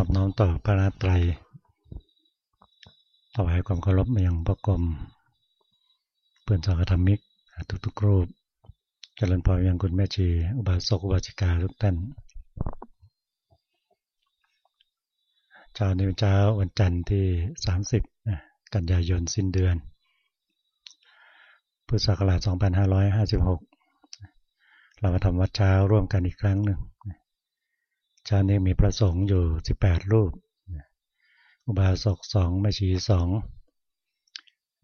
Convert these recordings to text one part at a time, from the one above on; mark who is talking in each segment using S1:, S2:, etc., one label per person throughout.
S1: นอบน้อมต่อพระนาตรัยถวายความเคารพมายังพระกรมเพื่อนสากธรรมิกทุกๆรูปเจริญพรยังคุณแม่ชี อุบาสกอุบาสิกาทุกท่านเช้านี้เป็นเช้าวันจันทร์ที่ 30 กันยายนสิ้นเดือน พุทธศักราช 2556 เรามาทำวัดเช้าร่วมกันอีกครั้งหนึ่ง ชานี้มีพระสงฆ์อยู่ 18 รูป อุบาสกสองแม่ชีสอง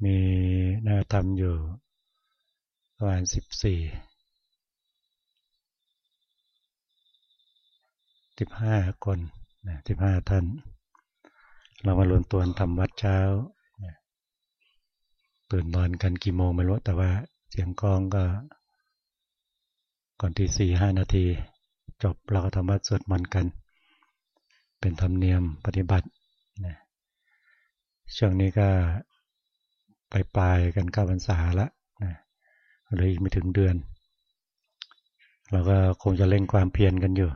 S1: มีนาธรรมอยู่ประมาณ 14 15 คน15 ท่าน เรามารวมตัวทำวัดเช้า ตื่นนอนกันกี่โมงไม่รู้ แต่ว่าเสียงกองก็ก่อนที่สี่ห้านาที จบเราก็ทำวัดสวดมนต์กัน เป็นธรรมเนียมปฏิบัตินะช่วงนี้ก็ไปปลายกันก้าพรรษาละนะเลยอีกไม่ถึงเดือน เราก็คงจะเร่งความเพียรกันอยู่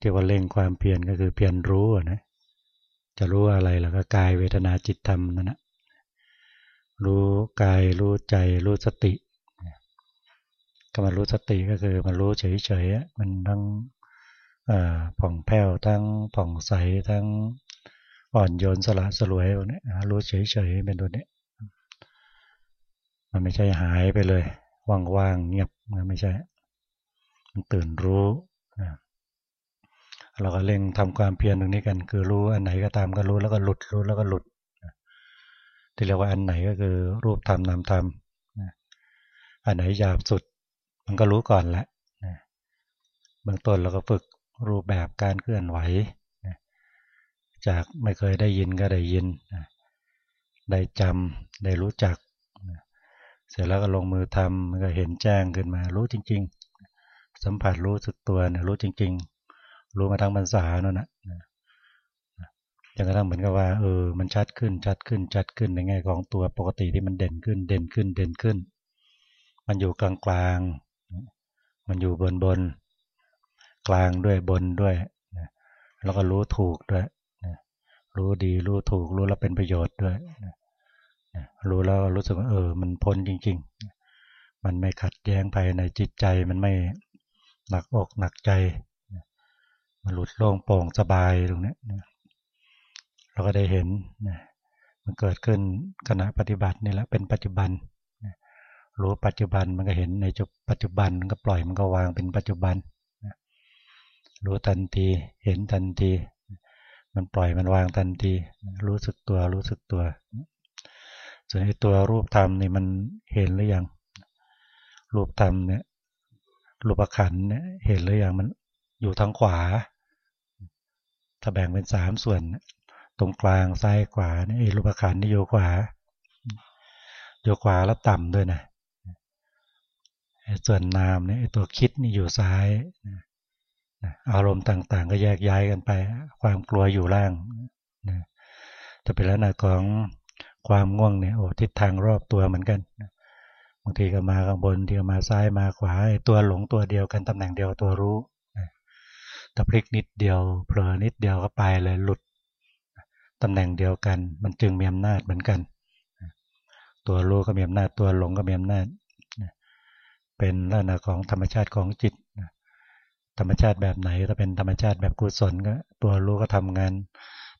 S1: ที่ว่าเร่งความเพียรก็คือเพียรรู้นะจะรู้อะไรแล้วก็กายเวทนาจิตธรรมนั่นนะรู้กายรู้ใจรู้สติ ก็มารู้สติก็คือมารู้เฉยๆมันทั้งผ่องแผ้วทั้งผ่องใสทั้งอ่อนโยนสละสลวยพวกนี้รู้เฉยๆเป็นตัวนี้มันไม่ใช่หายไปเลยว่างๆเงียบมันไม่ใช่ มันตื่นรู้เราก็เร่งทำความเพียรตรงนี้กัน คือรู้อันไหนก็ตามก็รู้แล้วก็หลุดรู้แล้วก็หลุดที่เรียกว่าอันไหนก็คือรูปธรรมนามธรรมอันไหนหยาบสุด มันก็รู้ก่อนแหละเบื้องต้นเราก็ฝึกรูปแบบการเคลื่อนไหวจากไม่เคยได้ยินก็ได้ยินได้จำได้รู้จักเสร็จแล้วก็ลงมือทำมันก็เห็นแจ้งขึ้นมารู้จริง ๆ สัมผัสรู้สึกตัวเนี่ยรู้จริง ๆ รู้มาทั้งภาษานั่นนะจนกระทั่งเหมือนกับว่าเออมันชัดขึ้นชัดขึ้นชัดขึ้นในแง่ของตัวปกติที่มันเด่นขึ้นเด่นขึ้นเด่นขึ้น มันอยู่กลาง มันอยู่บนบนกลางด้วยบนด้วย แล้วก็รู้ถูกด้วย รู้ดีรู้ถูกรู้แล้วเป็นประโยชน์ด้วย รู้แล้วรู้สึกว่าเออ มันพ้นจริง ๆ มันไม่ขัดแย้งภายในจิตใจมันไม่หนักอกหนักใจ มันหลุดโล่งโปร่งสบายตรงนี้เราก็ได้เห็น มันเกิดขึ้นขณะปฏิบัตินี่แหละเป็นปัจจุบัน รู้ปัจจุบันมันก็เห็นในจุดปัจจุบันมันก็ปล่อยมันก็วางเป็นปัจจุบันรู้ทันทีเห็นทันที มันปล่อยมันวางทันที รู้สึกตัวรู้สึกตัว ส่วนไอ้ตัวรูปธรรมนี่มันเห็นหรือยังรูปธรรมเนี่ยรูปขันเนี่ยเห็นหรือยังมันอยู่ทางขวา ถ้าแบ่งเป็นสามส่วน ตรงกลางซ้ายขวานี่รูปขันนี่อยู่ขวาอยู่ขวาแล้วต่ำด้วยนะ ส่วนนามเนี่ยตัวคิดนี่อยู่ซ้ายอารมณ์ต่างๆ ก็แยกย้ายกันไป ความกลัวอยู่ล่างจะเป็นลักษณะของความง่วงเนี่ยโอ้ทิศทางรอบตัวเหมือนกันบางทีก็มาข้างบนทีก็มาซ้ายมาขวาตัวหลงตัวเดียวกันตำแหน่งเดียวตัวรู้แต่พลิกนิดเดียวเผลอนิดเดียวก็ไปเลยหลุดตำแหน่งเดียวกัน มันจึงมีอำนาจเหมือนกัน ตัวรู้ก็มีอำนาจตัวหลงก็มีอำนาจ เป็นลักษณะของธรรมชาติของจิต ธรรมชาติแบบไหนถ้าเป็นธรรมชาติแบบกุศลก็ตัวรู้ก็ทำงาน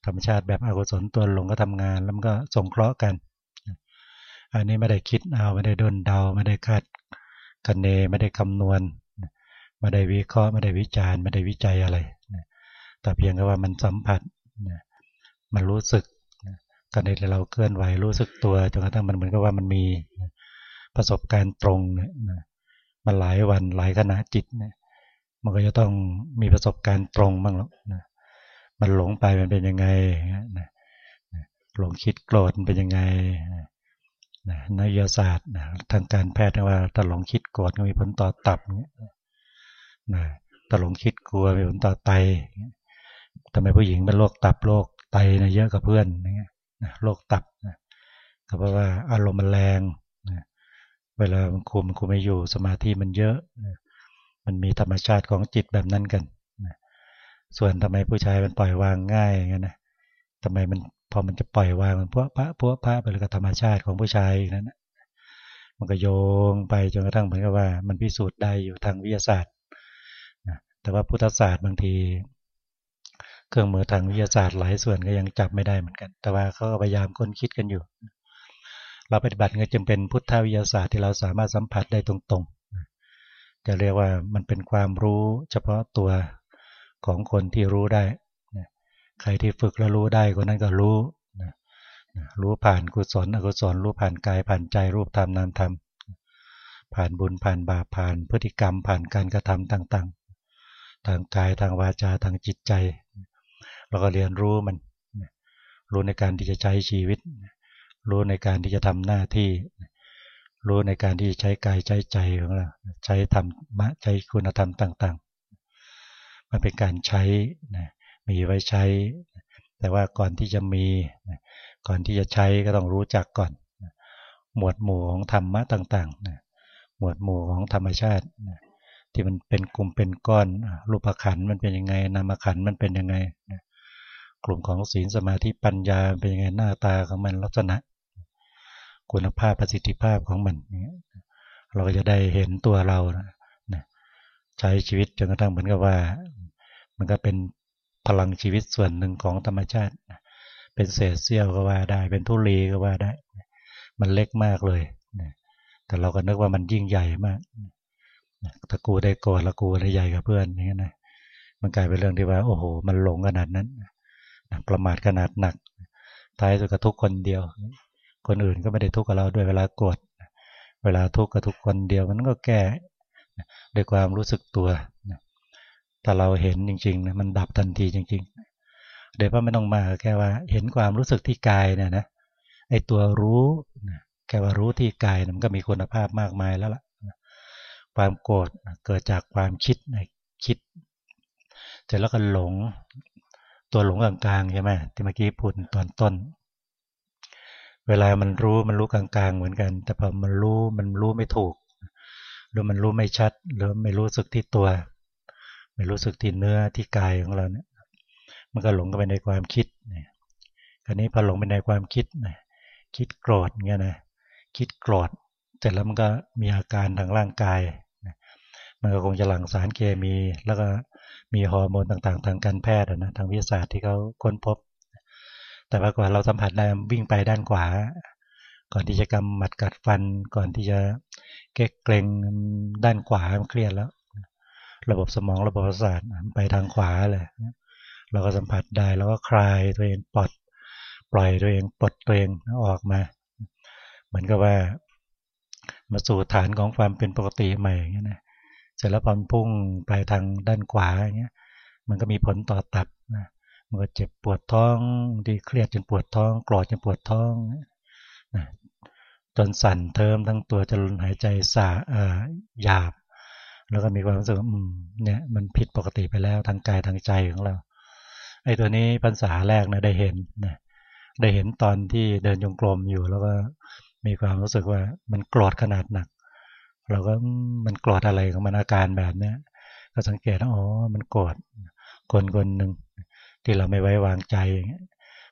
S1: ธรรมชาติแบบอกุศลตัวหลงก็ทำงาน แล้วมันก็สงเคราะห์กัน อันนี้ไม่ได้คิดเอาไม่ได้ดนเดาไม่ได้คาดคะเนไม่ได้คำนวณไม่ได้วิเคราะห์ไม่ได้วิจารณ์ไม่ได้วิจัยอะไร แต่เพียงแค่ว่ามันสัมผัสมันรู้สึกกันในเราเคลื่อนไหวรู้สึกตัวจนกระทั่งมันเหมือนกับว่ามันมีประสบการณ์ตรงเนี่ย มันหลายวันหลายขณะจิตเนี่ยมันก็จะต้องมีประสบการณ์ตรงบ้างหรอกนะมันหลงไปมันเป็นยังไงนะหลงคิดโกรธเป็นยังไงนะนักวิทยาศาสตร์นะทางการแพทย์ว่าถ้าหลงคิดโกรธก็มีผลต่อตับเนี่ยนะถ้าหลงคิดกลัวมีผลต่อไตทำไมผู้หญิงเป็นโรคตับโรคไตนะเยอะกับเพื่อนนะโรคตับนะก็เพราะว่าอารมณ์มันแรง เวลามันคุมคุมไม่อยู่สมาธิมันเยอะ มันมีธรรมชาติของจิตแบบนั้นกันส่วนทำไมผู้ชายมันปล่อยวางง่ายงั้นนะทำไมมันพอมันจะปล่อยวางมันพวกพระพวกพระไปเลยกับธรรมชาติของผู้ชายนั้นนะมันก็โยงไปจนกระทั่งเหมือนกับว่า มันพิสูจน์ได้อยู่ทางวิทยาศาสตร์นะแต่ว่าพุทธศาสตร์บางที เครื่องมือทางวิทยาศาสตร์หลายส่วนก็ยังจับไม่ได้เหมือนกัน แต่ว่าเขาพยายามค้นคิดกันอยู่ เราปฏิบัติก็จึงเป็นพุทธวิทยาศาสตร์ที่เราสามารถสัมผัสได้ตรงๆ จะเรียกว่ามันเป็นความรู้เฉพาะตัวของคนที่รู้ได้ ใครที่ฝึกแล้วรู้ได้คนนั้นก็รู้ รู้ผ่านกุศลอกุศลรู้ผ่านกายผ่านใจรูปธรรมนามธรรม ผ่านบุญผ่านบาปผ่านพฤติกรรม ผ่านการกระทำต่างๆ ทางกายทางวาจาทางจิตใจ เราก็เรียนรู้มัน รู้ในการที่จะใช้ชีวิต รู้ในการที่จะทำหน้าที่ รู้ในการที่ใช้กายใช้ใจของเราใช้ธรรมะใช้คุณธรรมต่าง ๆ มันเป็นการใช้มีไว้ใช้ แต่ว่าก่อนที่จะมีก่อนที่จะใช้ก็ต้องรู้จักก่อน หมวดหมู่ของธรรมะต่างๆหมวดหมู่ของธรรมชาติที่มันเป็นกลุ่มเป็นก้อน รูปขันมันเป็นยังไง นามขันมันเป็นยังไง กลุ่มของศีลสมาธิปัญญาเป็นยังไงหน้าตาของมันลักษณะ คุณภาพประสิทธิภาพของมันเราก็จะได้เห็นตัวเราใช้ชีวิตจนกระทั่งเหมือนกับว่า มันก็เป็นพลังชีวิตส่วนหนึ่งของธรรมชาติ เป็นเศษเสี้ยวก็ว่าได้ เป็นทุลีก็ว่าได้ มันเล็กมากเลยแต่เราก็นึกว่ามันยิ่งใหญ่มากถ้ากูได้โกรธล้วกูได้ใหญ่กับเพื่อนอย่างนี้นะมันกลายเป็นเรื่องที่ว่า โอ้โห มันหลงขนาดนั้นประมาทขนาดหนักท้ายสุดก็ทุกคนเดียว คนอื่นก็ไม่ได้ทุกข์กับเราด้วยเวลาโกรธเวลาทุกข์กับทุกคนเดียวมันก็แก้ด้วยความรู้สึกตัวแต่เราเห็นจริงๆนะมันดับทันทีจริงๆเดี๋ยวไม่ต้องมาแค่ว่าเห็นความรู้สึกที่กายเนี่ยนะไอตัวรู้แค่ว่ารู้ที่กายมันก็มีคุณภาพมากมายแล้วล่ะความโกรธเกิดจากความคิดคิดเสร็จแล้วก็หลงตัวหลงกลางๆใช่ไหมที่เมื่อกี้พูดตอนต้น เวลามันรู้มันรู้กลางๆ เหมือนกัน แต่พอมันรู้มันรู้ไม่ถูก หรือมันรู้ไม่ชัด หรือไม่รู้สึกที่ตัว ไม่รู้สึกที่เนื้อที่กายของเราเนี่ย มันก็หลงไปในความคิดเนี่ยคราวนี้พอหลงไปในความคิดนะคิดโกรธเงี้ยนะ คิดโกรธเสร็จแล้วมันก็มีอาการทางร่างกาย มันก็คงจะหลั่งสารเคมี แล้วก็มีฮอร์โมนต่างๆ ทางการแพทย์นะ ทางวิทยาศาสตร์ที่เขาค้นพบ แต่ว่ากว่าเราสัมผัสได้วิ่งไปด้านขวา ก่อนที่จะกำหมัดกัดฟัน ก่อนที่จะเก๊กเกรงด้านขวามันเครียดแล้ว ระบบสมองระบบประสาทไปทางขวาเลยเราก็สัมผัสได้แล้วก็คลายตัวเองปลดปล่อยตัวเองปลดตัวเองออกมา เหมือนกับว่า มาสู่ฐานของความเป็นปกติใหม่อย่างเงี้ยนะเสร็จแล้วพอพุ่งไปทางด้านขวาอย่างเงี้ยมันก็มีผลต่อตับ มันก็เจ็บปวดท้องดีเครียดจนปวดท้องกรอดจนปวดท้องนะจนสั่นเทิมทั้งตัวจนหายใจสาอ่อหยาบ แล้วก็มีความรู้สึกเนี่ยมันผิดปกติไปแล้วทางกายทางใจของเราไอ้ตัวนี้พรรษาแรกนะได้เห็นนะได้เห็นตอนที่เดินจงกรมอยู่ แล้วก็มีความรู้สึกว่ามันโกรธขนาดหนัก เราก็มันโกรธอะไรของมันอาการแบบเนี้ยก็สังเกตอ๋อมันโกรธคนคนหนึ่ง ที่เราไม่ไว้วางใจ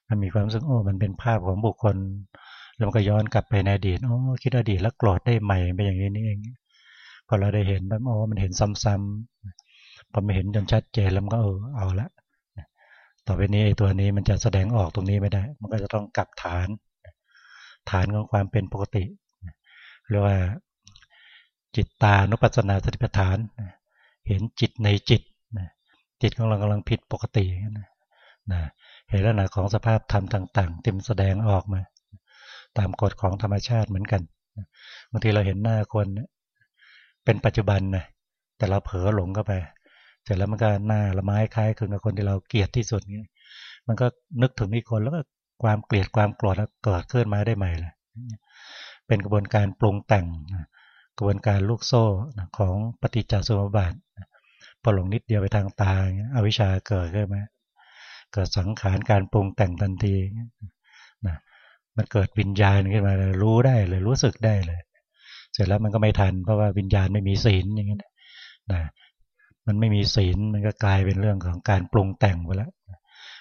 S1: มันมีความรู้สึกโอ้มันเป็นภาพของบุคคลแล้วมันก็ย้อนกลับไปในอดีตโอ้คิดอดีตแล้วโกรธได้ใหม่เป็นอย่างนี้นี่เองพอเราได้เห็นแบบโอ้มันเห็นซ้ำๆพอไม่เห็นจนชัดเจนแล้วมันก็เออเอาละต่อไปนี้ไอ้ตัวนี้มันจะแสดงออกตรงนี้ไม่ได้ มันก็จะต้องกลับฐาน ฐานของความเป็นปกติเรียกว่าจิตตานุปัสสนาสติปัฏฐาน เห็นจิตในจิตจิตของเรากำลังผิดปกตินะ เห็นลักษณะของสภาพธรรมต่างๆที่มันแสดงออกมา ตามกฎของธรรมชาติเหมือนกันบางทีเราเห็นหน้าคนเป็นปัจจุบันนะแต่เราเผลอหลงเข้าไปเสร็จแล้วมันก็หน้าละไม้คล้ายคลึงกับคนที่เราเกลียดที่สุดนี้มันก็นึกถึงอีกคนแล้วก็ความเกลียดความโกรธเกิดขึ้นมาได้ใหม่เลยเป็นกระบวนการปรุงแต่งกระบวนการลูกโซ่ของปฏิจจสมุปบาทพอหลงนิดเดียวไปทางตาอวิชชาเกิดขึ้นไหม เกิดสังขารการปรุงแต่งทันทีนะมันเกิดวิญญาณขึ้นมาเลยรู้ได้เลยรู้สึกได้เลย เสร็จแล้วมันก็ไม่ทัน เพราะว่าวิญญาณไม่มีศีลอย่างเงี้นะมันไม่มีศีลมันก็กลายเป็นเรื่องของการปรุงแต่งไปแล้ว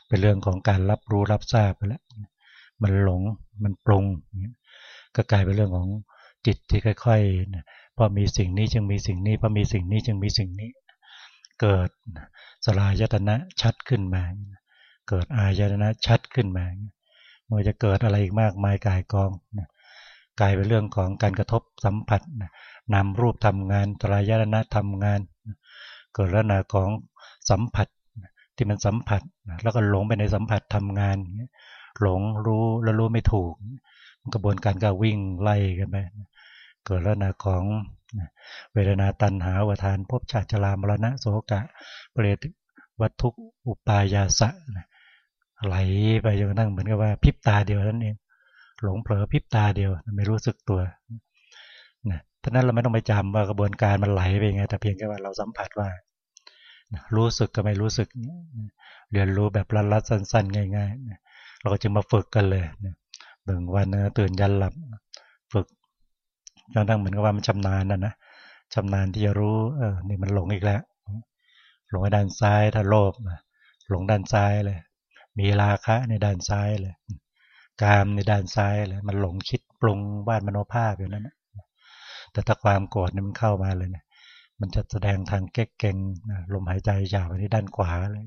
S1: เป็นเรื่องของการรับรู้รับทราบไปแล้วมันหลงมันปรุงก็กลายเป็นเรื่องของจิตที่ค่อยๆพอมีสิ่งนี้จึงมีสิ่งนี้พอมีสิ่งนี้จึงมีสิ่งนี้ เกิดสลายตนะชัดขึ้นมา เกิดอายตนะชัดขึ้นมามันจะเกิดอะไรอีกมากมายกายกองกลายเป็นเรื่องของการกระทบสัมผัสนำรูปทำงานตรายตนะทำงานเกิดลักษณะของสัมผัสที่มันสัมผัสแล้วก็หลงไปในสัมผัสทำงานหลงรู้แล้วรู้ไม่ถูกกระบวนการก็วิ่งไล่กันไปเกิดลักษณะของเวทนาตันหาวทานพบชาติจรามรณะโสกะเปรตวัตถุอุปายาสะ ไหลไปจนกระทั่งเหมือนกับว่าพิบตาเดียวนั่นเอง หลงเผลอพิบตาเดียวไม่รู้สึกตัวนะท่านั้นเราไม่ต้องไปจำว่ากระบวนการมันไหลไปไงแต่เพียงแค่ว่าเราสัมผัสว่า รู้สึกก็ไม่รู้สึก เรียนรู้แบบรัดๆสั้น ๆ ง่ายๆเราก็จึงมาฝึกกันเลยหนึ่งวันตื่นยันหลับฝึกจนทั้งเหมือนกับว่ามันชำนาญนะนะชำนาญที่จะรู้เออนี่มันหลงอีกแล้วหลงด้านซ้ายถ้าโลภหลงด้านซ้ายเลย มีราคะในด้านซ้ายเลยกามในด้านซ้ายเลยมันหลงคิดปรุงวาดมโนภาพอยู่นั่นนะแต่ถ้าความโกรธนี่มันเข้ามาเลยนะมันจะแสดงทางเก๊กเก่งลมหายใจยาวไปที่ด้านขวาเลย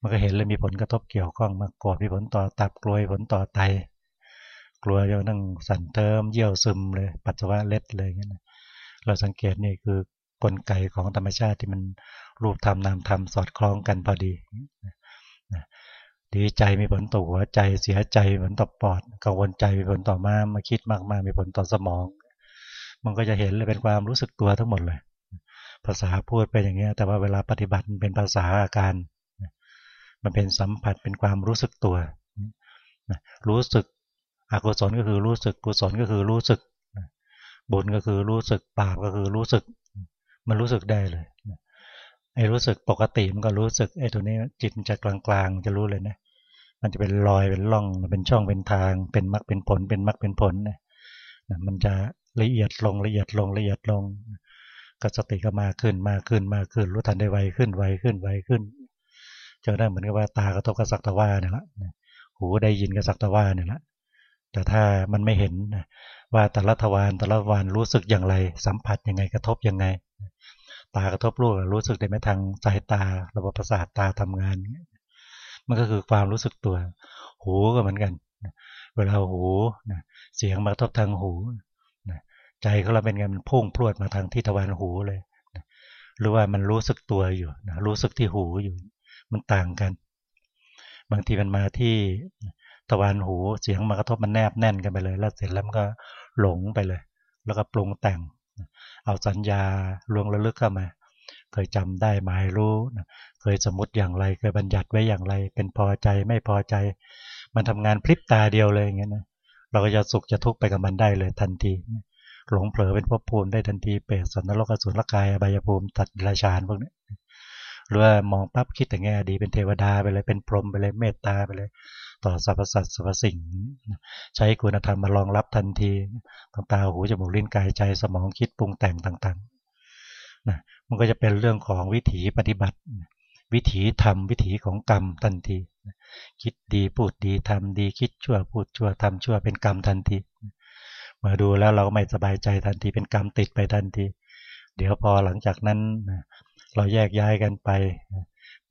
S1: มันก็เห็นเลยมีผลกระทบเกี่ยวข้องมาโกรธมีผลต่อตับกลวยผลต่อไต กลัวจนนั่งสั่นเทิมเยี่ยวซึมเลย ปัสสาวะเล็ดเลยเงี้เราสังเกตนี่คือกลไกของธรรมชาติที่มันรูปธรรมนามธรรมสอดคล้องกันพอดี ดีใจมีผลต่อหัวใจ เสียใจมีผลต่อปอดกังวลใจมีผลต่อมามาคิดมากๆมีผลต่อสมอง มันก็จะเห็นเลยเป็นความรู้สึกตัวทั้งหมดเลย ภาษาพูดไปอย่างเงี้ยแต่ว่าเวลาปฏิบัติเป็นภาษาอาการ มันเป็นสัมผัสเป็นความรู้สึกตัว รู้สึกอกุศลก็คือรู้สึกกุศลก็คือรู้สึกบุญก็คือรู้สึกบาปก็คือรู้สึก มันรู้สึกได้เลย ไอ้รู้สึกปกติมันก็รู้สึกไอ้ตัวนี้จิตจะกลางๆจะรู้เลยนะมันจะเป็นรอยเป็นร่องเป็นช่องเป็นทาง เป็นมรรคเป็นผล เป็นมรรคเป็นผลนะมันจะละเอียดลงละเอียดลงละเอียดลงก็สติก็มากขึ้นมากขึ้นมากขึ้นรู้ทันได้ไวขึ้นไวขึ้นไวขึ้นเจอได้เหมือนกับว่าตากระทบกับสักตะว่าเนี่ยละหูได้ยินกับสักตะว่าเนี่ยละแต่ถ้ามันไม่เห็นว่าแต่ละทวารแต่ละวานรู้สึกอย่างไร สัมผัสยังไงกระทบยังไง ตากระทบรูปรู้สึกได้ไหมทางสายตา ระบบประสาทตาทำงาน มันก็คือความรู้สึกตัว หูก็เหมือนกัน เวลาหูเสียงมากระทบทางหูใจเขาเราเป็นไงมันพุ่งพรวดมาทางที่ทวารหูเลยหรือว่ามันรู้สึกตัวอยู่รู้สึกที่หูอยู่ มันต่างกัน บางทีมันมาที่ตะวันหูเสียงมากระทบมันแนบแน่นกันไปเลย แล้วเสร็จแล้วมันก็หลงไปเลย แล้วก็ปรุงแต่ง เอาสัญญาลวงระลึกเข้ามา เคยจำได้หมายรู้เคยสมมติอย่างไรเคยบัญญัติไว้อย่างไร เป็นพอใจไม่พอใจ มันทำงานพลิบตาเดียวเลยอย่างเงี้ยนะเราก็จะสุขจะทุกข์ไปกับมันได้เลยทันที หลงเผลอเป็นภพภูมิได้ทันทีเปรตสันนรกอสุรกายอบายภูมิตัดราชานพวกนี้หรือว่ามองปั๊บคิดแต่แง่ดีเป็นเทวดาไปเลยเป็นพรหมไปเลยเมตตาไปเลย ต่อสรรพสัตว์สรรพสิ่ง ใช้คุณธรรมมารองรับทันทีตั้งตาหูจมูกลิ้นกายใจสมองคิดปรุงแต่งต่างๆนะมันก็จะเป็นเรื่องของวิถีปฏิบัติ วิถีธรรมวิถีของกรรมทันที คิดดีพูดดีทำดีคิดชั่วพูดชั่วทำชั่วเป็นกรรมทันทีมาดูแล้วเราก็ไม่สบายใจทันทีเป็นกรรมติดไปทันที เดี๋ยวพอหลังจากนั้นเราแยกย้ายกันไป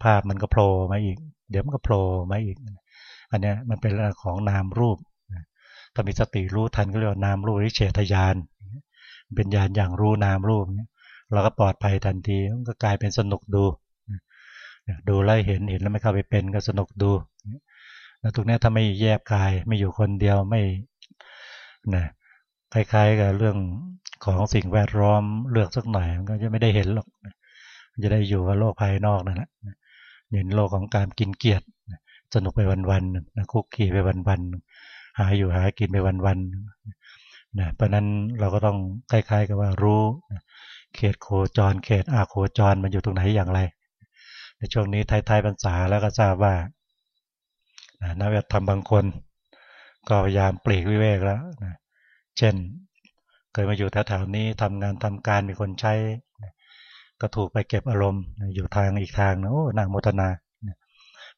S1: ภาพมันก็โผล่มาอีก เดี๋ยวมันก็โผล่มาอีก อันนี้มันเป็นเรื่องของนามรูปถ้ามีสติรู้ทันก็เรียกว่านามรูปริเฉทยานเป็นญาณอย่างรู้นามรูปเราก็ปลอดภัยทันทีก็กลายเป็นสนุกดู ดูไล่เห็นเห็นแล้วไม่เข้าไปเป็นก็สนุกดูแล้วตรงนี้ถ้าไม่แยกกายไม่อยู่คนเดียวไม่นะคล้ายๆกับเรื่องของสิ่งแวดล้อมเลือกสักหน่อยมันก็จะไม่ได้เห็นหรอกจะได้อยู่กับโลกภายนอกนั่นแหละเห็นโลกของการกินเกียรติ สนุกไปวันๆนะคุกกี้ไปวันๆหาอยู่หากินไปวันๆนะเพราะนั้นเราก็ต้องคล้ายๆ กับว่ารู้เขตโคจร เขตอาโคจรมันอยู่ตรงไหนอย่างไร ในช่วงนี้ท้ายๆพรรษาแล้วก็ทราบว่านักวิทยธรรมบางคน ก็พยายามปลีกวิเวกแล้วนะเช่น เคยมาอยู่แถวๆนี้ทำงานทำการมีคนใช้ ก็ถูกไปเก็บอารมณ์อยู่ทางอีกทางนะโอ้นางโมทนา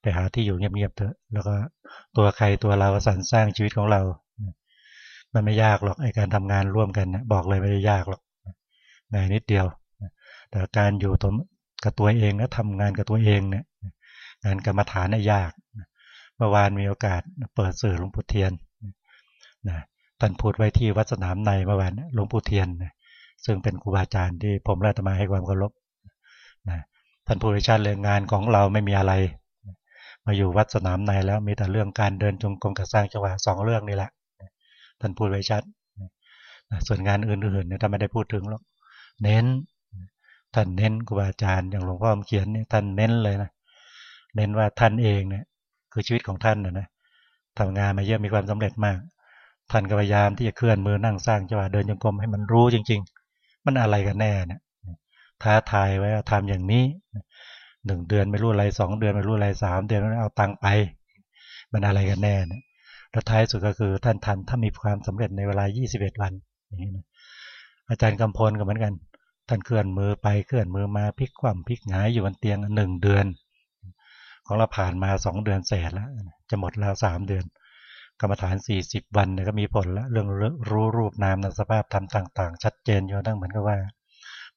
S1: ไปหาที่อยู่เงียบๆเถอะ แล้วก็ตัวใครตัวเราสรรสร้างชีวิตของเรา มันไม่ยากหรอกไอการทำงานร่วมกันนะบอกเลยไม่ได้ยากหรอกง่ายนิดเดียว แต่การอยู่ตัวกับตัวเองและทำงานกับตัวเองเนี่ยงานกรรมฐานน่ยยากเมื่อวานมีโอกาสเปิดสื่อหลวงปู่เทียนนะท่านพูดไว้ที่วัดสนามในเมื่อวานหลวงปู่เทียนซึ่งเป็นครูบาอาจารย์ที่ผมราตมาให้ความเคารพนะท่านพูดไว้ชัดเลยงานของเราไม่มีอะไร มาอยู่วัดสนามในแล้วมีแต่เรื่องการเดินจงกรมกับสร้างจังหวะสองเรื่องนี่แหละท่านพูดไว้ชัดส่วนงานอื่นๆเนี่ยท่านไม่ได้พูดถึงหรอกเน้นท่านเน้นครูบาอาจารย์อย่างหลวงพ่อเขียนเนี่ยท่านเน้นเลยนะเน้นว่าท่านเองเนี่ยคือชีวิตของท่านนะนะทำงานมาเยอะมีความสำเร็จมาก ท่านก็พยายามที่จะเคลื่อนมือนั่งสร้างจังหวะเดินจงกรมให้มันรู้จริง ๆ มันอะไรกันแน่เนี่ยท้าทายไว้ทำอย่างนี้ หนึ่งเดือนไม่รู้อะไรสองเดือนไม่รู้อะไรสามเดือนเอาตังไป มันอะไรกันแน่เนี่ยแล้วท้ายสุดก็คือท่านทันถ้ามีความสำเร็จในเวลา 21 วันอย่างนี้นะอาจารย์กำพลก็เหมือนกัน ท่านเคลื่อนมือไปเคลื่อนมือมาพลิกคว่ำพลิกหงายอยู่บนเตียงหนึ่งเดือน ของเราผ่านมาสองเดือนเศษแล้ว จะหมดแล้วสามเดือน กรรมฐานสี่สิบวันเนี่ยก็มีผลแล้วเรื่องรู้รูปนามสภาพธรรมต่าง ๆ ชัดเจนอยู่ตั้งเหมือนกับว่า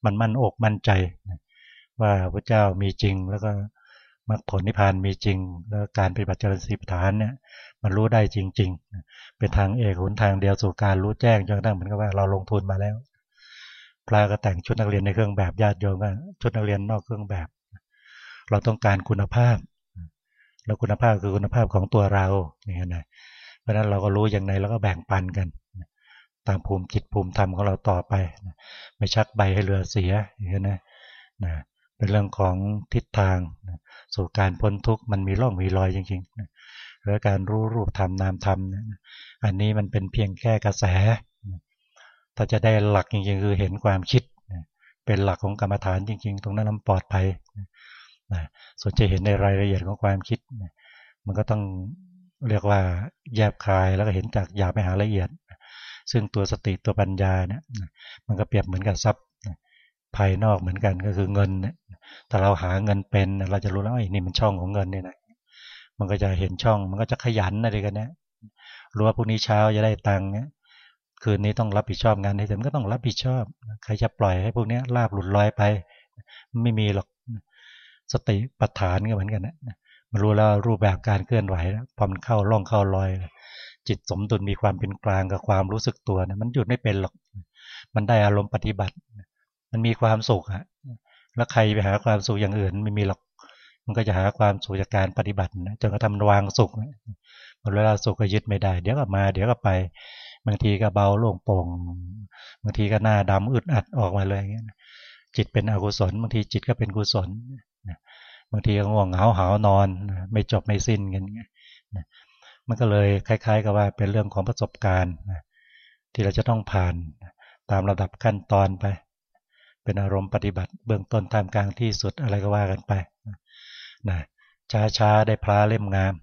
S1: มันมั่นอกมั่นใจ ว่าพระเจ้ามีจริง แล้วก็มรรคผลนิพพานมีจริง แล้วการปฏิบัติเจริญสีปฐานเนี่ยมันรู้ได้จริง ๆ เป็นทางเอกหนทางเดียวสู่การรู้แจ้งจนกระทั่งเหมือนกับว่าเราลงทุนมาแล้ว พระก็แต่งชุดนักเรียนในเครื่องแบบญาติโยมก็ชุดนักเรียนนอกเครื่องแบบ เราต้องการคุณภาพ แล้วคุณภาพคือคุณภาพของตัวเราอย่างนี้นะเพราะนั้นเราก็รู้อย่างไรแล้วก็แบ่งปันกันตามภูมิจิตภูมิธรรมของเราต่อไปไม่ชักใบให้เรือเสียอย่างนี้นะนะ เป็นเรื่องของทิศทางสู่การพ้นทุกข์มันมีร่องมีรอยจริงๆแล้วการรู้รูปธรรมนามธรรมอันนี้มันเป็นเพียงแค่กระแสถ้าจะได้หลักจริงๆคือเห็นความคิดเป็นหลักของกรรมฐานจริง ๆ ตรงนั้นปลอดภัยนะส่วนจะเห็นในรายละเอียดของความคิด มันก็ต้องเรียกว่าแยบคายแล้วก็เห็นจากหยาบไปหาละเอียด ซึ่งตัวสติตัวปัญญาเนี่ยมันก็เปรียบเหมือนกับทรัพย์ ภายนอกเหมือนกันก็คือเงินถ้าเราหาเงินเป็นเราจะรู้แล้วไอ้นี่มันช่องของเงินเนี่ยนะมันก็จะเห็นช่อง มันก็จะขยันอะไรกันเนี่ยรู้ว่าพรุ่งนี้เช้าจะได้ตังค์เนี่ยคืนนี้ต้องรับผิดชอบงานนี้แต่มันก็ต้องรับผิดชอบใครจะปล่อยให้พวกนี้ลาบหลุดลอยไป ไม่มีหรอกสติปัฏฐานก็เหมือนกันนะมันรู้แล้วรูปแบบการเคลื่อนไหวพอมันเข้าล่องเข้าลอย จิตสมดุลมีความเป็นกลางกับความรู้สึกตัวนะมันหยุดไม่เป็นหรอก มันได้อารมณ์ปฏิบัติ มันมีความสุขอะแล้วใครไปหาความสุขอย่างอื่น ไม่มีหรอก มันก็จะหาความสุขจากการปฏิบัตินะจนกระทั่งวางสุขมันเวลาสุขก็ยึดไม่ได้ เดี๋ยวก็มา เดี๋ยวก็ไป บางทีก็เบาโล่งโปร่ง บางทีก็หน้าดำอึดอัดออกมาเลยอย่างเงี้ยจิตเป็นอกุศล บางทีจิตก็เป็นกุศล บางทีก็ง่วงเหงาหานอน ไม่จบไม่สิ้นกันมันก็เลยคล้าย ๆ กับว่าเป็นเรื่องของประสบการณ์ที่เราจะต้องผ่านตามระดับขั้นตอนไป เป็นอารมณ์ปฏิบัติ เบื้องต้นตามกลางที่สุดอะไรก็ว่ากันไปนะช้าๆได้พระเล่มงาม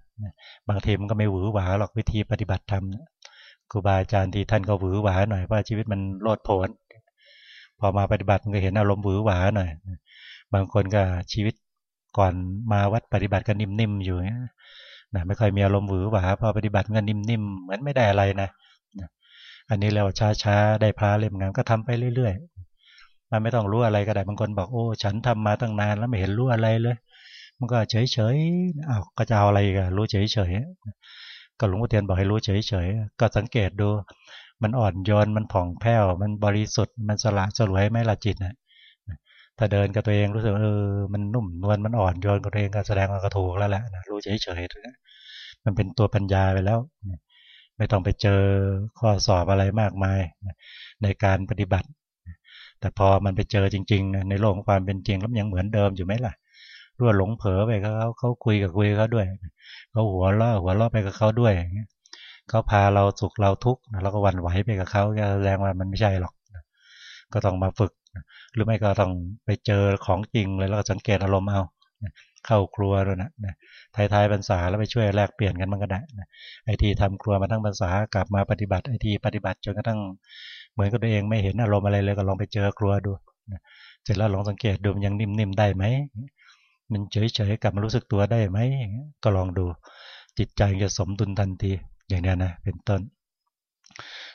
S1: บางทีมันก็ไม่หวือหวาหรอกวิธีปฏิบัติธรรมครูบาอาจารย์ที่ท่านก็หวือหวาหน่อยว่าะชีวิตมันโลดโผนพอมาปฏิบัติมันก็เห็นอารมณ์หวือหวาหน่อย บางคนก็ชีวิตก่อนมาวัดปฏิบัติกันนิ่มๆอยู่นะไม่ค่อยมีอารมณ์หวือหวาพอปฏิบัติกันนิ่มๆเหมือนไม่ได้อะไรนะอันนี้เราช้าๆได้พาเล่มงานก็ทำไปเรื่อยๆ มันไม่ต้องรู้อะไรก็ได้บางคนบอกโอ้ ฉันทำมาตั้งนานแล้วไม่เห็นรู้อะไรเลย มันก็เฉยๆอ้าวก็จะเอาอะไรกันรู้เฉยๆก็หลวงพ่อเทียนบอกให้รู้เฉยๆก็สังเกตดู มันอ่อนโยนมันผ่องแผ้ว มันบริสุทธิ์มันสละสลวยไหมละจิตนะถ้าเดินกับตัวเองรู้สึกเออมันนุ่มนวลมันอ่อนโยนกับตัวเองก็แสดงว่าก็ถูกแล้วแหละนะรู้เฉยๆมันเป็นตัวปัญญาไปแล้วไม่ต้องไปเจอข้อสอบอะไรมากมายในการปฏิบัติ แต่พอมันไปเจอจริง ๆ ในโลกของความเป็นจริงแล้วยังเหมือนเดิมอยู่ไหมล่ะรั่วหลงเผลอไปเขาเขาคุยกับคุยเขาด้วยเขาหัวล้อหัวล้อไปกับเขาด้วยเขาพาเราสุขเราทุกข์เราก็วันไหวไปกับเขาแสดงว่ามันไม่ใช่หรอก ก็ต้องมาฝึก หรือไม่ก็ต้องไปเจอของจริงเลยแล้วก็สังเกตอารมณ์เอาเข้าครัวด้วยนะท้ายๆภาษาแล้วไปช่วยแลกเปลี่ยนกันมันก็ได้ไอทีทำครัวมาทั้งภาษากลับมาปฏิบัติไอทีปฏิบัติจนกระทั่ง เหมือนกับตัวเองไม่เห็นอารมณ์อะไรเลยก็ลองไปเจอครัวดูเสร็จแล้วลองสังเกตดูมันยังนิ่มๆได้ไหมมันเฉยๆกลับมารู้สึกตัวได้ไหมก็ลองดูจิตใจจะสมดุลทันทีอย่างนี้นะเป็นต้น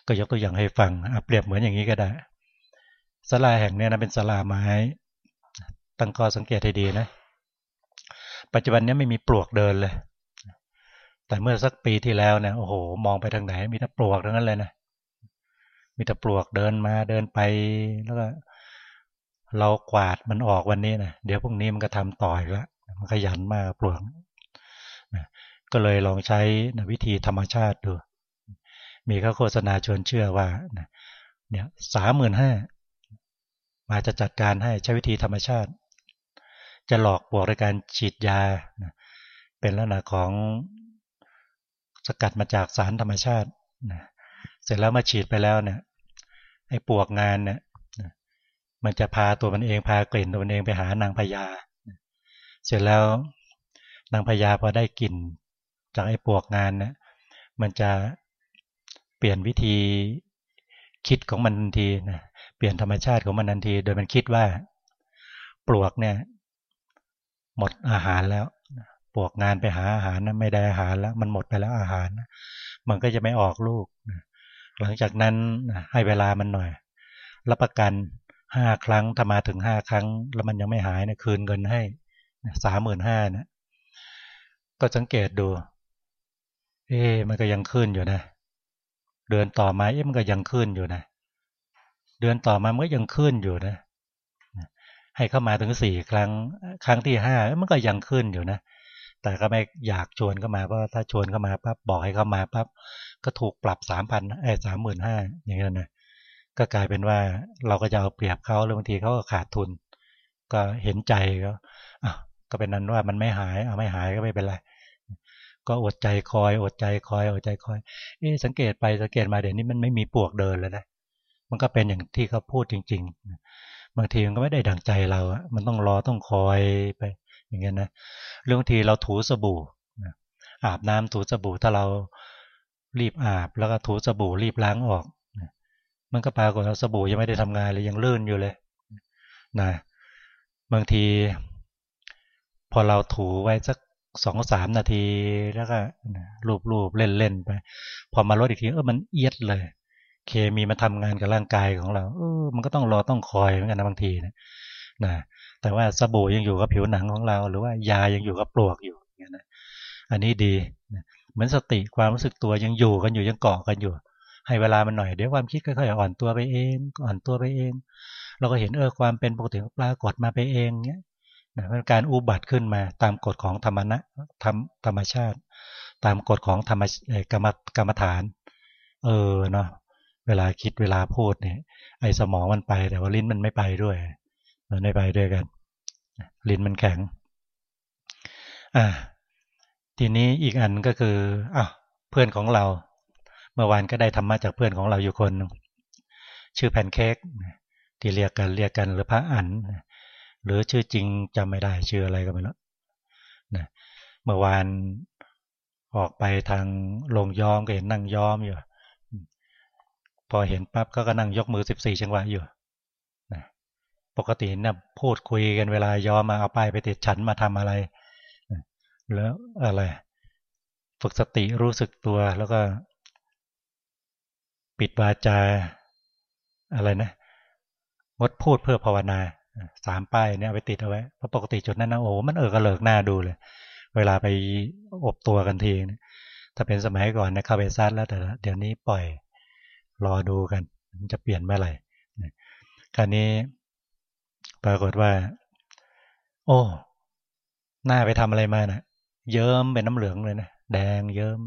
S1: ก็ยกตัวอย่างให้ฟังเปรียบเหมือนอย่างนี้ก็ได้ศาลาแห่งนี้นะเป็นศาลาไม้ตั้งข้อสังเกตให้ดีนะ ปัจจุบันนี้ไม่มีปลวกเดินเลย แต่เมื่อสักปีที่แล้วเนี่ยโอ้โห มองไปทางไหนมีแต่ปลวกทั้งนั้นเลยนะ มีแต่ปลวกเดินมาเดินไปแล้วก็เรากวาดมันออกวันนี้นะเดี๋ยวพรุ่งนี้มันก็ทำต่อยแล้วมันขยันมากปลวกนะก็เลยลองใช้นะวิธีธรรมชาติดูมีเขาโฆษณาชวนเชื่อว่าเนี่ยสามหมื่นห้ามาจะจัดการให้ใช้วิธีธรรมชาติ จะหลอกปลวกในการฉีดยาเป็นลักษณะของสกัดมาจากสารธรรมชาติ เสร็จแล้วมาฉีดไปแล้วเนี่ยไอ้ปลวกงานเนี่ยมันจะพาตัวมันเองพากลิ่นตัวมันเองไปหานางพญาเสร็จแล้วนางพญาพอได้กลิ่น จากไอ้ปลวกงานเนี่ยมันจะเปลี่ยนวิธีคิดของมันทันทีนะเปลี่ยนธรรมชาติของมันทันที โดยมันคิดว่า ปลวกเนี่ย หมดอาหารแล้วปลวกงานไปหาอาหารนะไม่ได้อาหารแล้ว มันหมดไปแล้วอาหาร มันก็จะไม่ออกลูก หลังจากนั้นให้เวลามันหน่อย รับประกันห้าครั้งถ้ามาถึงห้าครั้ง แล้วมันยังไม่หายเนะคืนเงินให้สามหมื่นห้านะก็สังเกตดู เอ๊มันก็ยังขึ้นอยู่นะ เดือนต่อมาเอ๊มันก็ยังขึ้นอยู่นะ เดือนต่อมามันก็ยังขึ้นอยู่นะ ให้เข้ามาถึงสี่ครั้ง ครั้งที่ห้ามันก็ยังขึ้นอยู่นะ แต่ก็ไม่อยากชวนเข้ามาเพราะถ้าชวนเข้ามาปั๊บบอกให้เข้ามาปั๊บ ก็ถูกปรับสามพันไอ้สามหมื่นห้าอย่างเงี้ยนะก็กลายเป็นว่าเราก็จะเอาเปรียบเขาหรือบางทีเขาก็ขาดทุน ก็เห็นใจก็อะก็เป็นนั้นว่ามันไม่หายเอาไม่หายก็ไม่เป็นไรก็อดใจคอย อดใจคอยอดใจคอยเอ๊สังเกตไปสังเกตมาเดี๋ยวนี้มันไม่มีปวกเดินเลยนะมันก็เป็นอย่างที่เขาพูดจริง ๆ บางทีมันก็ไม่ได้ดังใจเราอะมันต้องรอต้องคอยไปอย่างเงี้ยนะเรื่องทีเราถูสบู่อาบน้ำถูสบู่ถ้าเรา รีบอาบ แล้วก็ถูสบู่รีบล้างออก มันก็ปรากฏว่าสบู่ยังไม่ได้ทำงานเลยยังลื่นอยู่เลยนะบางที พอเราถูไว้สักสองสามนาทีแล้วก็รูปๆเล่นๆไป พอมาลดอีกทีเออมันเอียดเลย เคมีมาทำงานกับร่างกายของเรา เออ มันก็ต้องรอต้องคอยเหมือนกันนะบางทีนะนะแต่ว่าสบู่ยังอยู่กับผิวหนังของเรา หรือว่ายายังอยู่กับปลวกอยู่อย่างนี้นะอันนี้ดี เหมือนสติความรู้สึกตัวยังอยู่กันอยู่ยังเกาะกันอยู่ ให้เวลามันหน่อยเดี๋ยวความคิดค่อยๆอ่อนตัวไปเองอ่อนตัวไปเอง เราก็เห็นเออความเป็นปกติปรากฏมาไปเองเนี้ยเป็นการอุบัติขึ้นมาตามกฎของธรรมนะธรรมธรรมชาติ ตามกฎของธรรมกรรมกรรมฐาน เออเนาะเวลาคิดเวลาพูดเนี่ย ไอ้สมองมันไปแต่ว่าลิ้นมันไม่ไปด้วย มันไม่ไปด้วยกัน ลิ้นมันแข็ง อ่า ทีนี้อีกอันก็คืออะเพื่อนของเรา เมื่อวานก็ได้ธรรมะจากเพื่อนของเราอยู่คน ชื่อแพนเค้กที่เรียกกันเรียกกันหรือพระอันหรือชื่อจริงจำไม่ได้ชื่ออะไรก็ไม่รู้นะเมื่อวานออกไปทางลงย้อมก็เห็นนั่งย้อมอยู่ พอเห็นปั๊บก็ก็นั่งยกมือสิบสี่จังหวะอยู่นะปกติเนี่ยพูดคุยกันเวลาย้อมมาเอาป้ายไปติดฉันมาทำอะไร แล้วอะไร ฝึกสติรู้สึกตัวแล้วก็ ปิดวาจา อะไรนะงดพูดเพื่อภาวนาสามป้ายเนี่ยไปติดเอาไว้เพราะปกติจุดนั้นนะโอ้มันเออกระเลิกหน้าดูเลย เวลาไปอบตัวกันทีถ้าเป็นสมัยก่อนนะเข้าไปซัดแล้วแต่เดี๋ยวนี้ปล่อยรอดูกัน มันจะเปลี่ยนเมื่อไหร่คราวนี้ปรากฏว่า โอ้ หน้าไปทำอะไรมานะ่ะ เยิ้มเป็นน้ำเหลืองเลยนะแดงเยิ้ม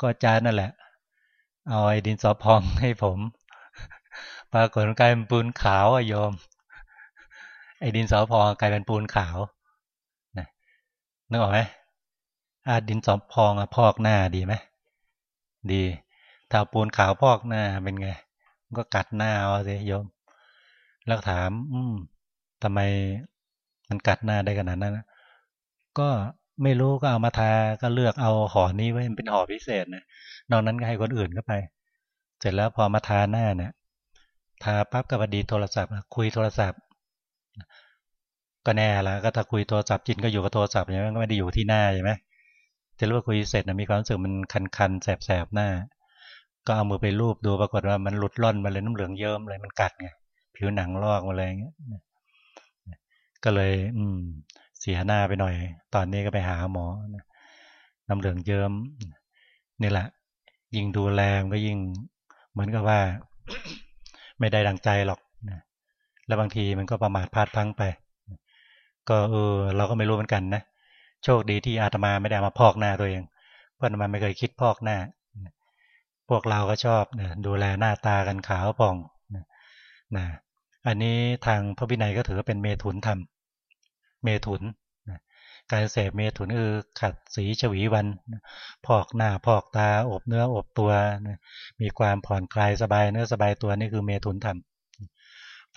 S1: ก็อาจารย์นั่นแหละเอาไอ้ดินสอพองให้ผม ปรากฏกลายเป็นปูนขาวอะโยม ไอ้ดินสอพองกลายเป็นปูนขาวนะนึกออกไหมอาดินสอพองอะพอกหน้าดีไหมดีถ้าปูนขาวพอกหน้าเป็นไงก็กัดหน้าเอาสิโยมแล้วถาม อืมทำไมมันกัดหน้าได้ขนาดนั้นนะก็ ไม่รู้ก็เอามาทาก็เลือกเอาห่อนี้ไว้เป็นห่อพิเศษนะนอกนั้นก็ให้คนอื่นก็ไป เสร็จแล้วพอมาทาหน้าเนี่ยทาปั๊บก็บดีโทรศัพท์คุยโทรศัพท์ ก็แน่ละก็ถ้าคุยโทรศัพท์จิตก็อยู่กับโทรศัพท์อย่างนี้ก็ไม่ได้อยู่ที่หน้าใช่ไหมจะรู้ว่าคุยเสร็จนะมีความรู้สึกมันคันๆแสบๆหน้า ก็เอามือไปรูปดูปรากฏว่ามันหลุดล่อนมาเลยน้ำเหลืองเยิ้มเลยมันกัดไงผิวหนังลอกมาเลยอย่างเงี้ยก็เลย อืม เสียหน้าไปหน่อย ตอนนี้ก็ไปหาหมอน้ำเหลืองเยิ้มนี่แหละ ยิ่งดูแลมันก็ยิ่งเหมือนกับว่า ไม่ได้ดังใจหรอกนะแล้วบางทีมันก็ประมาทพลาดพลั้งไป ก็เออ เราก็ไม่รู้เหมือนกันนะโชคดีที่อาตมาไม่ได้มาพอกหน้าตัวเอง เพราะอาตมาไม่เคยคิดพอกหน้า พวกเราก็ชอบนะดูแลหน้าตากันขาวป่องนะนะอันนี้ทางพระวินัยก็ถือว่าเป็นเมถุนธรรม เมถุนการเสพเมถุนคือขัดสีฉวีวัน พอกหน้าพอกตาอบเนื้ออบตัว มีความผ่อนคลายสบายเนื้อสบายตัวนี่คือเมถุนธรรม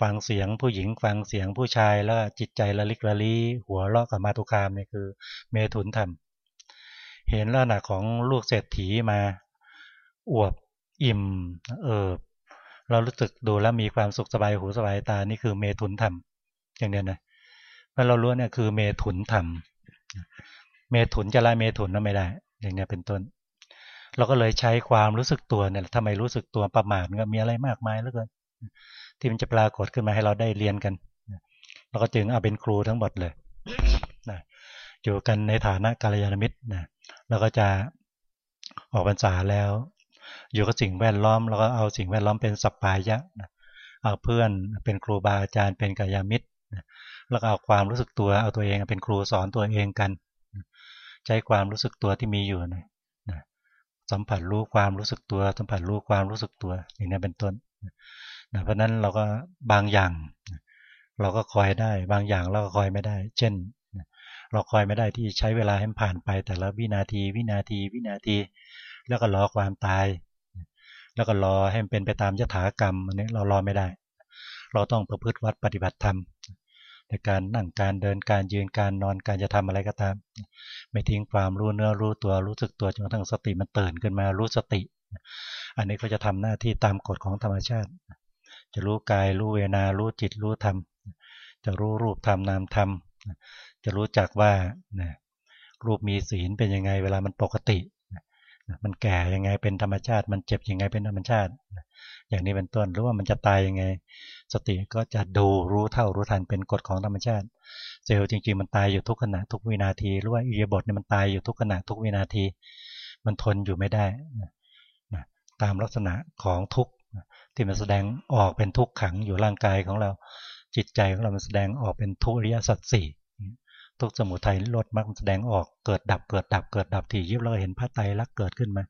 S1: ฟังเสียงผู้หญิงฟังเสียงผู้ชายแล้วจิตใจละลิกละลีหัวเราะกับมาตุคามนี่คือ เมถุนธรรม เห็นแล้วนะของลูกเศรษฐีมาอวบอิ่มเออเรารู้สึกดูแล้วมีความสุขสบายหูสบายตานี่คือเมถุนธรรมอย่างเนี้ยนะ แล้วเรารู้เนี่ยคือเมถุนธรรม เมถุนจะละเมถุนนั่นไม่ได้ อย่างเนี้ยเป็นต้น เราก็เลยใช้ความรู้สึกตัวเนี่ยทำไมรู้สึกตัวประมาทก็มีอะไรมากมายเหลือเกินที่มันจะปรากฏขึ้นมาให้เราได้เรียนกันเราก็จึงเอาเป็นครูทั้งหมดเลยนะอยู่กันในฐานะกาลยานมิตรนะเราก็จะออกพรรษาแล้ว อยู่กับสิ่งแวดล้อมแล้วก็เอาสิ่งแวดล้อมเป็นสัปปายะนะเอาเพื่อนเป็นครูบาอาจารย์เป็นกายามิตร แล้วก็เอาความรู้สึกตัวเอาตัวเองเป็นครูสอนตัวเองกัน ใช้ความรู้สึกตัวที่มีอยู่นะสัมผัสรู้ความรู้สึกตัว สัมผัสรู้ความรู้สึกตัวอย่างนี้เป็นต้นนะเพราะนั้นเราก็บางอย่าง เราก็คอยได้บางอย่างเราก็คอยไม่ได้ เช่น เราคอยไม่ได้ที่ใช้เวลาให้ผ่านไป แต่ละวินาทีวินาทีวินาที แล้วก็รอความตาย แล้วก็รอให้มันเป็นไปตามยถากรรมอันนี้เรารอไม่ได้ เราต้องประพฤติวัดปฏิบัติธรรม ในการนั่งการเดินการยืนการนอนการจะทำอะไรก็ตาม ไม่ทิ้งความรู้เนื้อรู้ตัวรู้สึกตัวจนกระทั่งสติมันตื่นขึ้นมารู้สติ อันนี้ก็จะทำหน้าที่ตามกฎของธรรมชาติ จะรู้กายรู้เวนารู้จิตรู้ธรรมจะรู้รูปธรรมนามธรรมจะรู้จักว่ารูปมีศีลเป็นยังไงเวลามันปกติ มันแก่ยังไงเป็นธรรมชาติ มันเจ็บยังไงเป็นธรรมชาติ อย่างนี้เป็นต้นหรือว่ามันจะตายยังไง สติก็จะดูรู้เท่ารู้ทันเป็นกฎของธรรมชาติเซลล์จริงๆมันตายอยู่ทุกขณะทุกวินาทีหรือว่าอิเลียบทเนี่ยมันตายอยู่ทุกขณะทุกวินาที มันทนอยู่ไม่ได้ตามลักษณะของทุกที่มันแสดงออกเป็นทุกขังอยู่ร่างกายของเราจิตใจของเรามันแสดงออกเป็นทุกริยสัจสี่ ทุกสมุทัยลดมักมันแสดงออกเกิดดับเกิดดับเกิดดับที่ยิบเราเห็นพระไตรลักษณ์เกิดขึ้นมา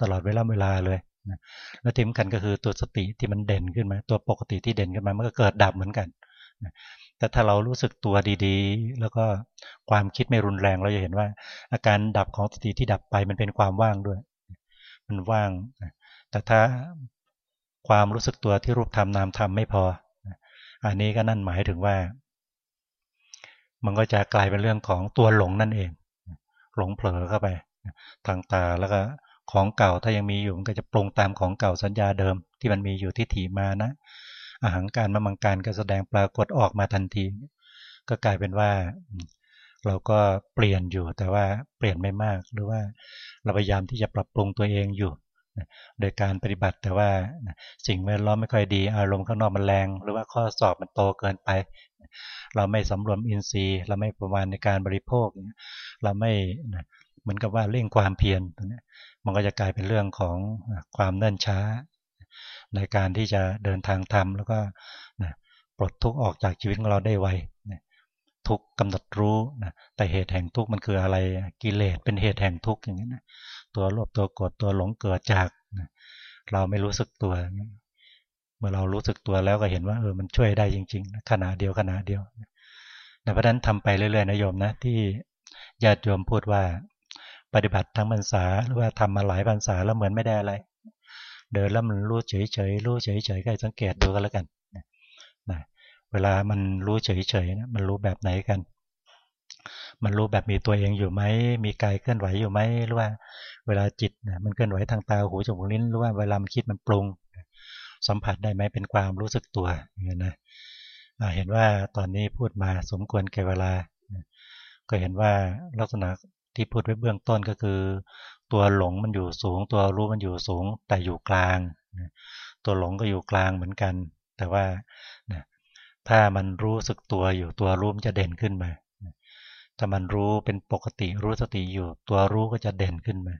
S1: ตลอดเวลาเวลาเลยนะแล้วที่สำคัญก็คือตัวสติที่มันเด่นขึ้นมาตัวปกติที่เด่นขึ้นมามันก็เกิดดับเหมือนกันนะแต่ถ้าเรารู้สึกตัวดีๆ แล้วก็ความคิดไม่รุนแรงเราจะเห็นว่า อาการดับของสติที่ดับไปมันเป็นความว่างด้วย มันว่าง แต่ถ้าความรู้สึกตัวที่รูปธรรมนามธรรมไม่พอ อันนี้ก็นั่นหมายถึงว่า มันก็จะกลายเป็นเรื่องของตัวหลงนั่นเอง หลงเผลอเข้าไป ทางตาแล้วก็ของเก่าถ้ายังมีอยู่มันก็จะปรุงตามของเก่าสัญญาเดิม ที่มันมีอยู่ที่ถีมานะอาหารการมามังการก็แสดงปรากฏออกมาทันที ก็กลายเป็นว่าเราก็เปลี่ยนอยู่แต่ว่าเปลี่ยนไม่มากหรือว่าเราพยายามที่จะปรับปรุงตัวเองอยู่โดยการปฏิบัติแต่ว่าสิ่งแวดล้อมไม่ค่อยดี อารมณ์ข้างนอกมันแรง หรือว่าข้อสอบมันโตเกินไป เราไม่สำรวมอินทรีย์ เราไม่ประมาณในการบริโภค เราไม่เหมือนกับว่าเร่งความเพียรตรงนี้มันก็จะกลายเป็นเรื่องของความเนิ่นช้า ในการที่จะเดินทางธรรมแล้วก็ปลดทุกข์ออกจากชีวิตของเราได้ไวทุกกำหนดรู้นะแต่เหตุแห่งทุกมันคืออะไรกิเลสเป็นเหตุแห่งทุกอย่างนี้นะตัวโลภตัวโกรธตัวหลงเกิดจากเราไม่รู้สึกตัว เมื่อเรารู้สึกตัวแล้วก็เห็นว่าเออมันช่วยได้จริงๆขณะเดียวขณะเดียวแต่เพราะนั้นทำไปเรื่อยๆนะโยมนะที่ญาติโยมพูดว่า ปฏิบัติทั้งพรรษาหรือว่าทำมาหลายพรรษาแล้วเหมือนไม่ได้อะไร เดินแล้วมันรู้เฉยๆรู้เฉยๆก็สังเกตดูกันแล้วกันนะเวลามันรู้เฉยๆนะมันรู้แบบไหนกัน มันรู้แบบมีตัวเองอยู่ไหมมีกายเคลื่อนไหวอยู่ไหมหรือว่า เวลาจิตนะมันเคลื่อนไหวทางตาหูจมูกลิ้นหรือว่าเวลามันคิดมันปรุง สัมผัสได้ไหมเป็นความรู้สึกตัวอย่างนี้นะเห็นว่าตอนนี้พูดมาสมควรแก่เวลา ก็เห็นว่าลักษณะที่พูดไว้เบื้องต้นก็คือ ตัวหลงมันอยู่สูง ตัวรู้มันอยู่สูง แต่อยู่กลาง ตัวหลงก็อยู่กลางเหมือนกัน แต่ว่าถ้ามันรู้สึกตัวอยู่ตัวรู้มันจะเด่นขึ้นมาถ้ามันรู้เป็นปกติรู้สติอยู่ ตัวรู้ก็จะเด่นขึ้นมา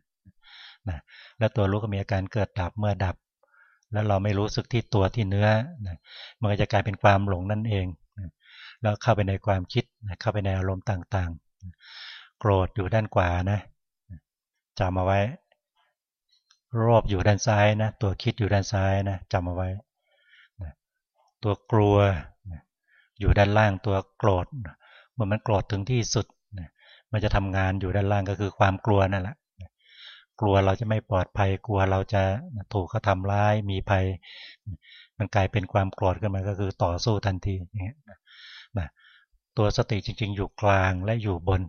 S1: นะและตัวรู้ก็มีอาการเกิดดับเมื่อดับ แล้วเราไม่รู้สึกที่ตัวที่เนื้อนะมันก็จะกลายเป็นความหลงนั่นเองนะแล้วเข้าไปในความคิดนะเข้าไปในอารมณ์ต่างๆ โกรธอยู่ด้านขวานะจำเอาไว้โลภอยู่ด้านซ้ายนะตัวคิดอยู่ด้านซ้ายนะจำเอาไว้นะตัวกลัวนะอยู่ด้านล่างตัวโกรธเมื่อมันโกรธถึงที่สุดมันจะทำงานอยู่ด้านล่างก็คือความกลัวนั่นแหละ กลัวเราจะไม่ปลอดภัย กลัวเราจะถูกเขาทำร้ายมีภัย มันกลายเป็นความโกรธขึ้นมาก็คือต่อสู้ทันทีอย่างเงี้ยนะตัวสติจริง ๆ อยู่กลางและอยู่บน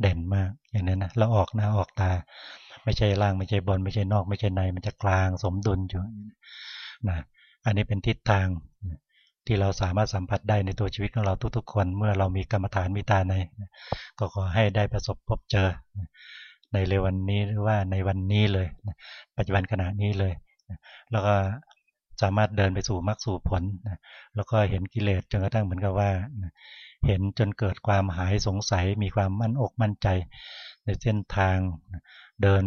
S1: เด่นมากอย่างนั้นนะเราออกหน้าออกตา ไม่ใช่ล่างไม่ใช่บน ไม่ใช่นอก ไม่ใช่ใน มันจะกลางสมดุลอยู่นะอันนี้เป็นทิศทางที่เราสามารถสัมผัสได้ในตัวชีวิตของเราทุกๆคน เมื่อเรามีกรรมฐานมีตาใน ก็ขอให้ได้ประสบพบเจอ ในเร็ววันนี้หรือว่าในวันนี้เลย ปัจจุบันขณะนี้เลย แล้วก็สามารถเดินไปสู่มรรคสู่ผลแล้วก็เห็นกิเลสจนกระทั่งเหมือนกับว่า เห็นจนเกิดความหายสงสัย มีความมั่นอกมั่นใจ ในเส้นทางเดิน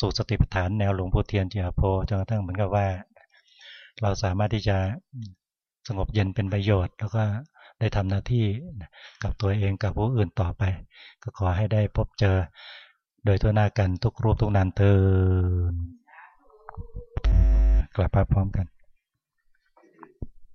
S1: สู่สติปัฏฐานแนวหลวงพ่อเทียนเจียโพจนกระทั่งเหมือนกับว่า เราสามารถที่จะสงบเย็นเป็นประโยชน์ แล้วก็ได้ทำหน้าที่กับตัวเองกับผู้อื่นต่อไป ก็ขอให้ได้พบเจอ โดยทั่วหน้ากันทุกรูปทุกนานเทินกลับมาพร้อมกัน